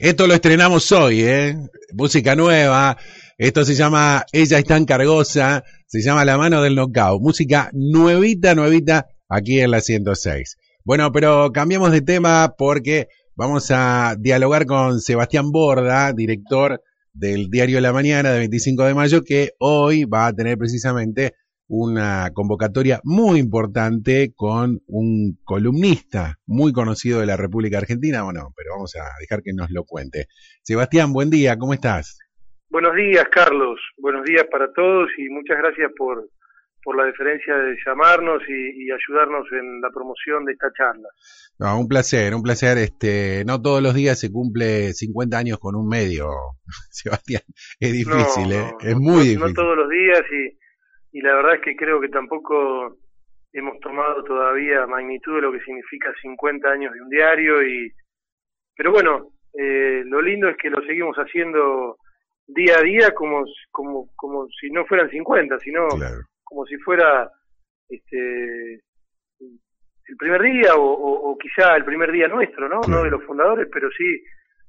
Esto lo estrenamos hoy, ¿eh? Música nueva. Esto se llama Ella es tan cargosa. Se llama La mano del knockout. Música nuevita, nuevita aquí en la 106. Bueno, pero cambiamos de tema porque vamos a dialogar con Sebastián Borda, director del Diario La Mañana de 25 de mayo, que hoy va a tener precisamente una convocatoria muy importante con un columnista muy conocido de la República Argentina, bueno, pero vamos a dejar que nos lo cuente. Sebastián, buen día, ¿cómo estás? Buenos días, Carlos. Buenos días para todos y muchas gracias por, por la deferencia de llamarnos y, ayudarnos en la promoción de esta charla. No, un placer, un placer. Este, no todos los días se cumple 50 años con un medio, Sebastián. Es difícil, ¿eh? es muy difícil. No todos los días y y la verdad es que creo que tampoco hemos tomado todavía magnitud de lo que significa 50 años de un diario y pero bueno eh, lo lindo es que lo seguimos haciendo día a día como como como si no fueran 50 sino como si fuera este el primer día o, quizá el primer día nuestro no no de los fundadores pero sí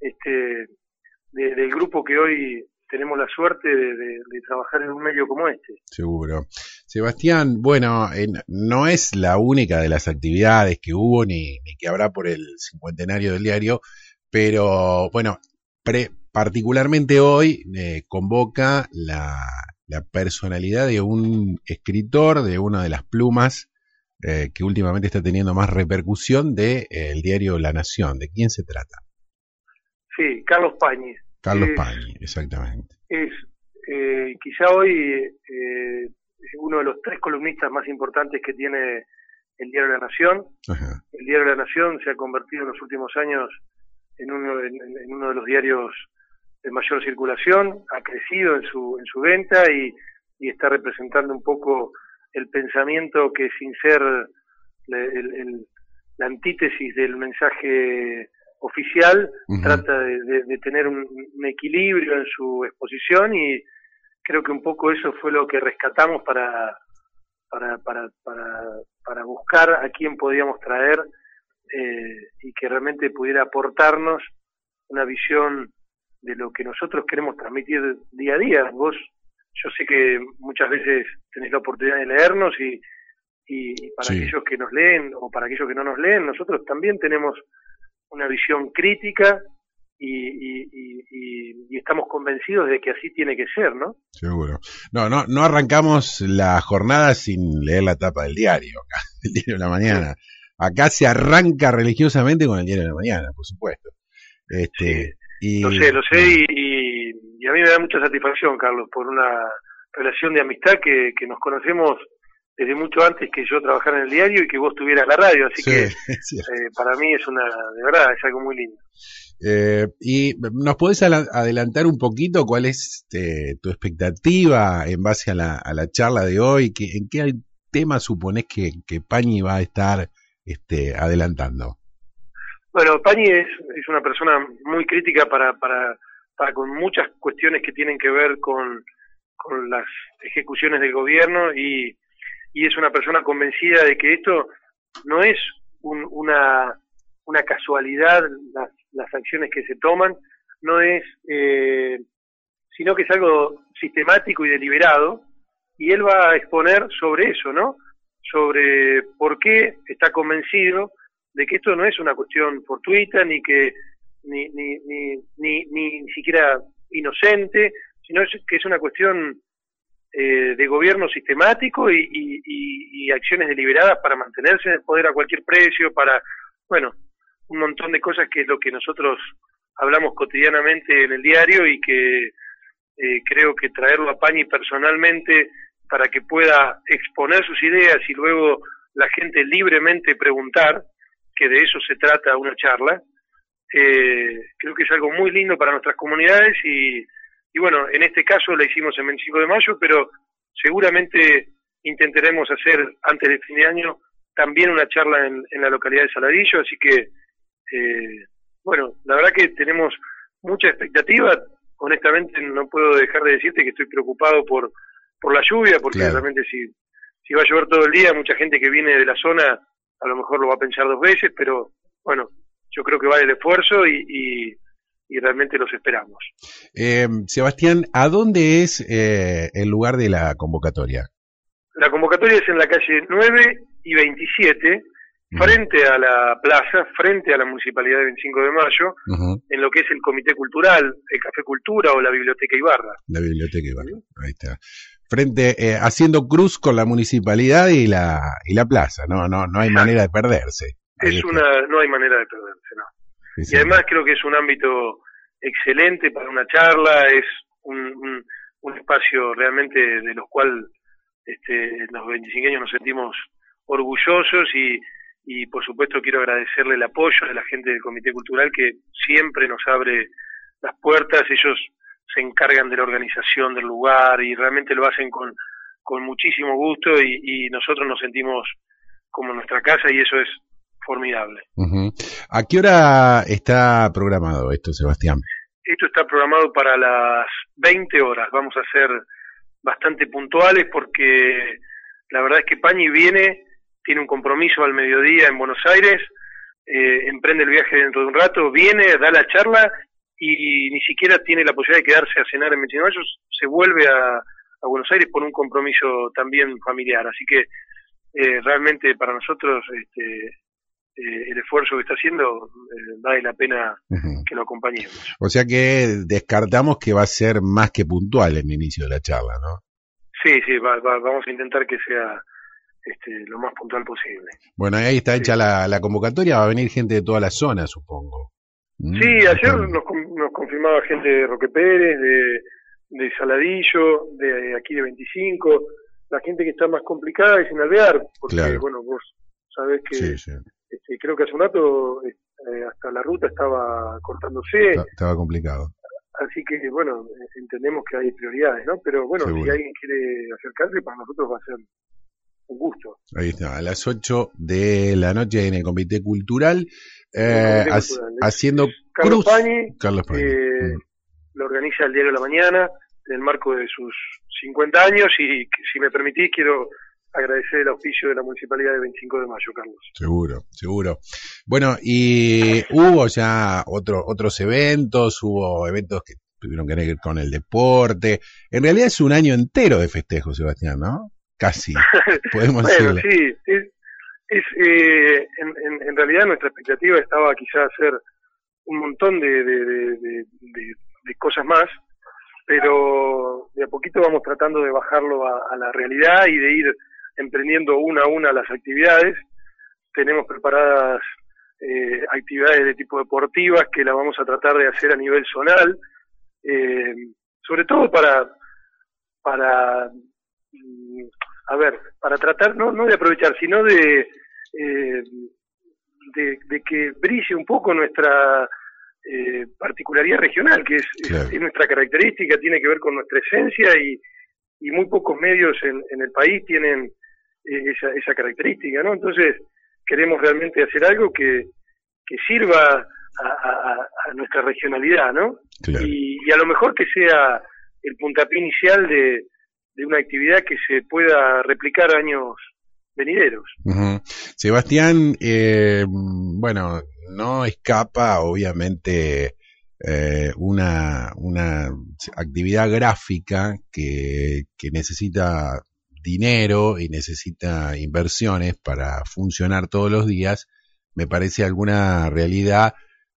este del grupo que hoy tenemos la suerte de, trabajar en un medio como este. Seguro. Sebastián, bueno, no es la única de las actividades que hubo ni, ni que habrá por el cincuentenario del diario, pero bueno, particularmente hoy eh, convoca la, personalidad de un escritor de una de las plumas eh, que últimamente está teniendo más repercusión del de, el diario La Nación. ¿De quién se trata? Sí, Carlos Pañez. Carlos Pañi, exactamente. Es eh, quizá hoy eh, uno de los tres columnistas más importantes que tiene el Diario de la Nación. El Diario de la Nación se ha convertido en los últimos años en uno, en, uno de los diarios de mayor circulación, ha crecido en su, en su venta y, y está representando un poco el pensamiento que sin ser la antítesis del mensaje oficial trata de, tener un, equilibrio en su exposición y creo que un poco eso fue lo que rescatamos para, para, para, para, buscar a quién podíamos traer eh, y que realmente pudiera aportarnos una visión de lo que nosotros queremos transmitir día a día. Vos, yo sé que muchas veces tenés la oportunidad de leernos y, y para aquellos que nos leen o para aquellos que no nos leen, nosotros también tenemos una visión crítica y, estamos convencidos de que así tiene que ser, ¿no? Seguro. No, no, no arrancamos la jornada sin leer la tapa del diario, el diario de la mañana. Acá se arranca religiosamente con el diario de la mañana, por supuesto. Este, y, lo sé, lo sé y, a mí me da mucha satisfacción, Carlos, por una relación de amistad que, que nos conocemos desde mucho antes que yo trabajara en el diario y que vos tuvieras la radio, así que eh, para mí es una, de verdad, es algo muy lindo. Eh, ¿Y nos podés adelantar un poquito cuál es este, tu expectativa en base a la, a la charla de hoy? ¿En qué tema suponés que, que Pañi va a estar este, adelantando? Bueno, Pañi es, es una persona muy crítica para, para, para con muchas cuestiones que tienen que ver con, con las ejecuciones del gobierno y y es una persona convencida de que esto no es una, una casualidad las, las acciones que se toman, no es, eh, sino que es algo sistemático y deliberado, y él va a exponer sobre eso, ¿no? Sobre por qué está convencido de que esto no es una cuestión fortuita, ni que ni, ni, ni, ni, ni siquiera inocente, sino que es una cuestión eh, de gobierno sistemático y, y, acciones deliberadas para mantenerse en el poder a cualquier precio, para, bueno, un montón de cosas que es lo que nosotros hablamos cotidianamente en el diario y que eh, creo que traerlo a Pañi personalmente para que pueda exponer sus ideas y luego la gente libremente preguntar, que de eso se trata una charla, eh, creo que es algo muy lindo para nuestras comunidades y, y bueno, en este caso la hicimos el 25 de mayo, pero seguramente intentaremos hacer antes del fin de año también una charla en, la localidad de Saladillo, así que, eh, bueno, la verdad que tenemos mucha expectativa. Honestamente, no puedo dejar de decirte que estoy preocupado por, por la lluvia, porque realmente si, si va a llover todo el día, mucha gente que viene de la zona a lo mejor lo va a pensar dos veces, pero bueno, yo creo que vale el esfuerzo y, y realmente los esperamos. Eh, Sebastián, ¿a dónde es eh, el lugar de la convocatoria? La convocatoria es en la calle 9 y 27, frente a la plaza, frente a la Municipalidad de 25 de Mayo, en lo que es el Comité Cultural, el Café Cultura o la Biblioteca Ibarra. La Biblioteca Ibarra, ahí está. Frente, eh, haciendo cruz con la municipalidad y la, y la plaza, no, no, no hay manera de perderse. es una, no hay manera de perderse, no y además creo que es un ámbito excelente para una charla, es un, un, espacio realmente de los cuales este, los 25 años nos sentimos orgullosos y, y por supuesto quiero agradecerle el apoyo de la gente del Comité Cultural que siempre nos abre las puertas, ellos se encargan de la organización del lugar y realmente lo hacen con, con muchísimo gusto y, y nosotros nos sentimos como nuestra casa y eso es formidable. ¿A qué hora está programado esto, Sebastián? Esto está programado para las 20 horas. Vamos a ser bastante puntuales porque la verdad es que Pañi viene, tiene un compromiso al mediodía en Buenos Aires, eh, emprende el viaje dentro de un rato, viene, da la charla y, ni siquiera tiene la posibilidad de quedarse a cenar en 29 se vuelve a, a Buenos Aires por un compromiso también familiar. Así que eh, realmente para nosotros este, eh, el esfuerzo que está haciendo eh, vale la pena que lo acompañemos. O sea que descartamos que va a ser más que puntual el inicio de la charla, ¿no? Sí, sí, vamos a intentar que sea este, lo más puntual posible. Bueno, ahí está hecha la, convocatoria, va a venir gente de toda la zona, supongo. Mm, sí, ayer nos, nos, confirmaba gente de Roque Pérez, de, de Saladillo, de aquí de 25, la gente que está más complicada es en Alvear, porque bueno, vos sabés que sí, sí. Este, creo que hace un rato eh, hasta la ruta estaba cortándose. Estaba complicado. Así que, bueno, entendemos que hay prioridades, ¿no? Pero bueno, si alguien quiere acercarse, para nosotros va a ser un gusto. Ahí está, a las 8 de la noche en el Comité Cultural, eh, haciendo Carlos Pañi, Carlos Pañi. Eh, mm. lo organiza el Diario de la Mañana en el marco de sus 50 años y si me permitís quiero agradecer el auspicio de la Municipalidad de 25 de Mayo, Carlos. Seguro, seguro. Bueno, y hubo ya otro, otros eventos, hubo eventos que tuvieron que ver con el deporte. En realidad es un año entero de festejo, Sebastián, ¿no? Casi, podemos bueno, sí, es, eh, en, en, realidad nuestra expectativa estaba quizás hacer un montón de, de, de, de cosas más, pero de a poquito vamos tratando de bajarlo a, a la realidad y de ir emprendiendo una a una las actividades. Tenemos preparadas eh, actividades de tipo deportivas que la vamos a tratar de hacer a nivel zonal, eh, sobre todo para, para, mm, a ver, para tratar no, no de aprovechar, sino de, eh, de, que brille un poco nuestra particularidad regional, que es, nuestra característica, tiene que ver con nuestra esencia y, y muy pocos medios en, en el país tienen esa, esa característica, ¿no? Entonces, queremos realmente hacer algo que, que sirva a, nuestra regionalidad, ¿no? Y, a lo mejor que sea el puntapié inicial de, de una actividad que se pueda replicar años venideros. Sebastián, eh, bueno, no escapa obviamente eh, una, una actividad gráfica que, que necesita dinero y necesita inversiones para funcionar todos los días, me parece alguna realidad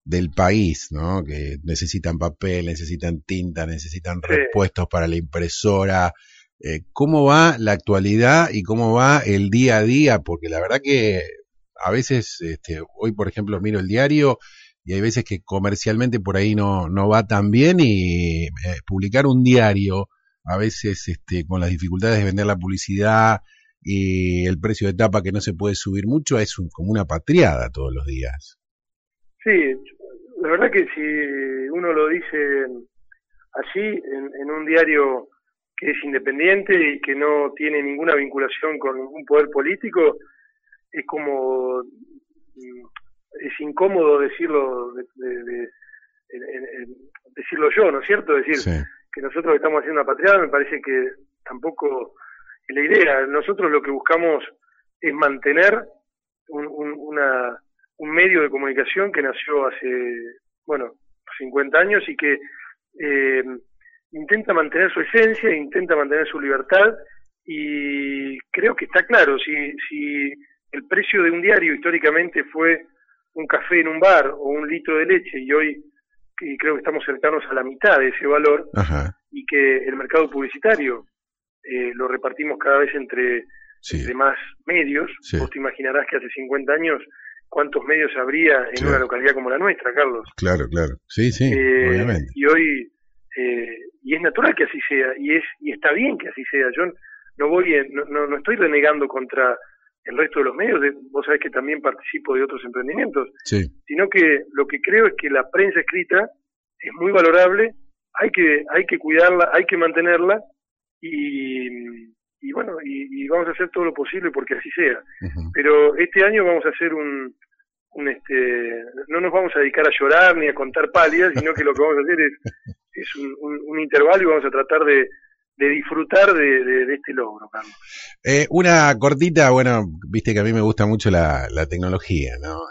del país, ¿no? Que necesitan papel, necesitan tinta, necesitan repuestos para la impresora. Eh, ¿Cómo va la actualidad y cómo va el día a día? Porque la verdad que a veces, este, hoy por ejemplo miro el diario y hay veces que comercialmente por ahí no, no va tan bien y eh, publicar un diario a veces este, con las dificultades de vender la publicidad y el precio de tapa que no se puede subir mucho, es como una patriada todos los días. Sí, la verdad que si uno lo dice así, en, un diario que es independiente y que no tiene ninguna vinculación con ningún poder político, es como mm, es incómodo decirlo de, decirlo yo, ¿no es cierto? decir, que nosotros estamos haciendo una patriada, me parece que tampoco es la idea. Nosotros lo que buscamos es mantener un, un, una, un medio de comunicación que nació hace, bueno, 50 años y que eh, intenta mantener su esencia, intenta mantener su libertad y creo que está claro, si, si el precio de un diario históricamente fue un café en un bar o un litro de leche y hoy creo que estamos cercanos a la mitad de ese valor y que el mercado publicitario eh, lo repartimos cada vez entre, más medios. Vos te imaginarás que hace 50 años cuántos medios habría en una localidad como la nuestra, Carlos. Claro, claro. Sí, sí, eh, obviamente. Y hoy, eh, y es natural que así sea, y es y está bien que así sea. Yo no voy, no, no, estoy renegando contra el resto de los medios, vos sabés que también participo de otros emprendimientos, sino que lo que creo es que la prensa escrita es muy valorable, hay que, hay que cuidarla, hay que mantenerla, y, y bueno, y, vamos a hacer todo lo posible porque así sea. Pero este año vamos a hacer un, un este, no nos vamos a dedicar a llorar ni a contar pálidas, sino que lo que vamos a hacer es, es un, un, intervalo y vamos a tratar de, de disfrutar de, de, este logro, Carlos. Eh, una cortita, bueno, viste que a mí me gusta mucho la, la tecnología, ¿no?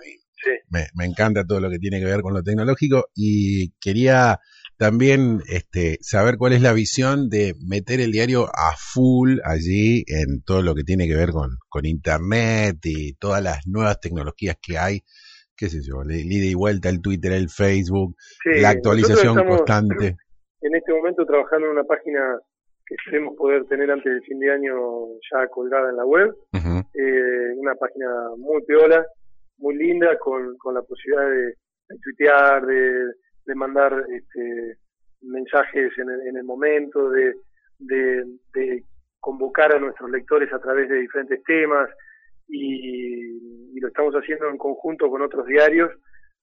sí. me, me encanta todo lo que tiene que ver con lo tecnológico y quería también este, saber cuál es la visión de meter el diario a full allí en todo lo que tiene que ver con, con Internet y todas las nuevas tecnologías que hay, qué sé yo, le, ida y vuelta el Twitter, el Facebook, la actualización constante. En este momento trabajando en una página que esperemos poder tener antes del fin de año ya colgada en la web, eh, una página muy peola, muy linda, con, con la posibilidad de, de tuitear, de de mandar este, mensajes en el, en el momento, de, de, convocar a nuestros lectores a través de diferentes temas. Y, lo estamos haciendo en conjunto con otros diarios,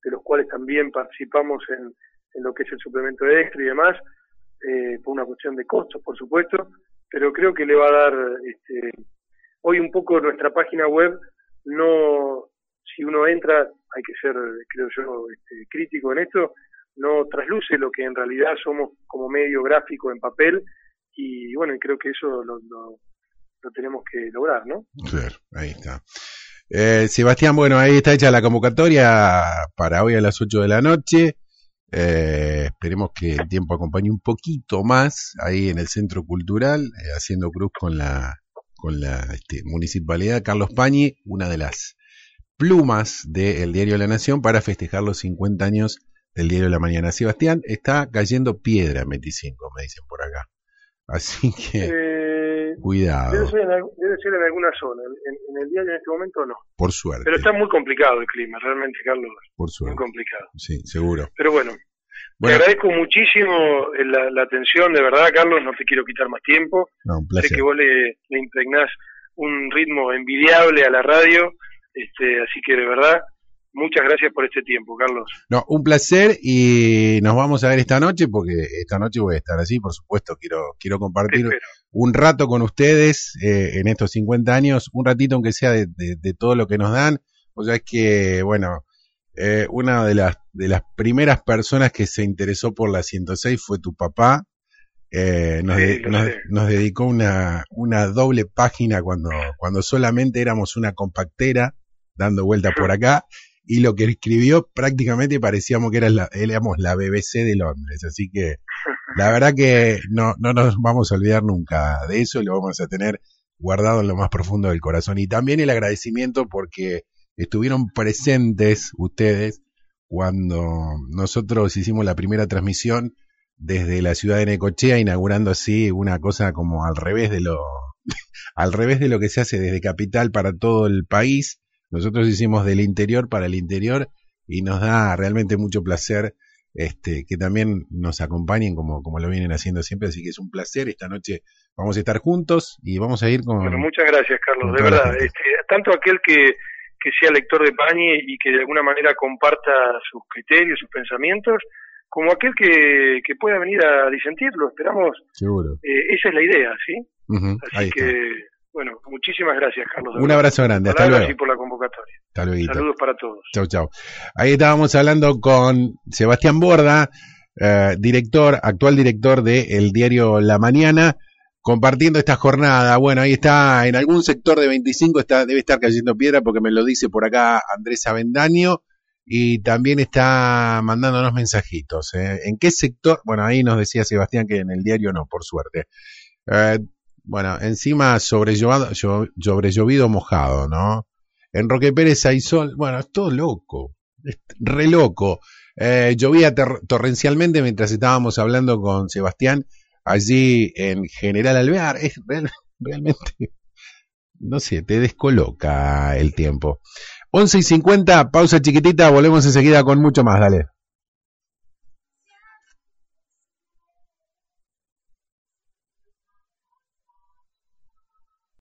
de los cuales también participamos en, en lo que es el suplemento extra y demás, eh, por una cuestión de costos, por supuesto, pero creo que le va a dar, este, hoy un poco nuestra página web, no, si uno entra, hay que ser, creo yo, este, crítico en esto, no trasluce lo que en realidad somos como medio gráfico en papel y bueno, creo que eso lo, lo, tenemos que lograr, ¿no? Claro, ahí está. Eh, Sebastián, bueno, ahí está hecha la convocatoria para hoy a las 8 de la noche. Eh, esperemos que el tiempo acompañe un poquito más ahí en el Centro Cultural, eh, haciendo cruz con la, con la este, Municipalidad Carlos Pañi, una de las plumas del Diario de la Nación para festejar los 50 años del diario de la mañana. Sebastián, está cayendo piedra en 25, me dicen por acá. Así que, eh, cuidado. Debe ser, en, alguna zona. En, el diario en este momento no. Por suerte. Pero está muy complicado el clima, realmente, Carlos. Por suerte. Muy complicado. Sí, seguro. Pero bueno, Te agradezco muchísimo la, atención, de verdad, Carlos. No te quiero quitar más tiempo. No, un placer. Sé que vos le, le impregnás un ritmo envidiable a la radio. Este, así que de verdad, Muchas gracias por este tiempo, Carlos. No, un placer y nos vamos a ver esta noche porque esta noche voy a estar así, por supuesto, quiero quiero compartir un rato con ustedes eh, en estos 50 años, un ratito aunque sea de, todo lo que nos dan. O sea, es que, bueno, eh, una de las, de las primeras personas que se interesó por la 106 fue tu papá. Eh, nos, nos, dedicó una, una doble página cuando, cuando solamente éramos una compactera dando vuelta por acá y lo que escribió prácticamente parecíamos que era la, éramos la BBC de Londres. Así que la verdad que no, no nos vamos a olvidar nunca de eso y lo vamos a tener guardado en lo más profundo del corazón. Y también el agradecimiento porque estuvieron presentes ustedes cuando nosotros hicimos la primera transmisión desde la ciudad de Necochea, inaugurando así una cosa como al revés de lo, al revés de lo que se hace desde capital para todo el país nosotros hicimos del interior para el interior y nos da realmente mucho placer este, que también nos acompañen como, como lo vienen haciendo siempre, así que es un placer. Esta noche vamos a estar juntos y vamos a ir con... Bueno, muchas gracias, Carlos, de verdad. Este, tanto aquel que, que sea lector de Pañi y que de alguna manera comparta sus criterios, sus pensamientos, como aquel que, que pueda venir a disentirlo, esperamos. Seguro. Eh, esa es la idea, ¿sí? Así que bueno, muchísimas gracias, Carlos. Un abrazo grande, hasta luego. Y por la convocatoria. Hasta luego. Saludos para todos. Chau, chau. Ahí estábamos hablando con Sebastián Borda, eh, director, actual director de el diario La Mañana, compartiendo esta jornada. Bueno, ahí está, en algún sector de 25 está, debe estar cayendo piedra porque me lo dice por acá Andrés Avendaño. y también está mandándonos mensajitos. ¿eh? ¿En qué sector? Bueno, ahí nos decía Sebastián que en el diario no, por suerte. Eh, bueno, encima sobrellovado, llovido mojado, ¿no? En Roque Pérez hay sol. Bueno, es todo loco. Es re loco. Eh, llovía torrencialmente mientras estábamos hablando con Sebastián allí en General Alvear. Es realmente, no sé, te descoloca el tiempo. 11 y 50, pausa chiquitita, volvemos enseguida con mucho más, dale.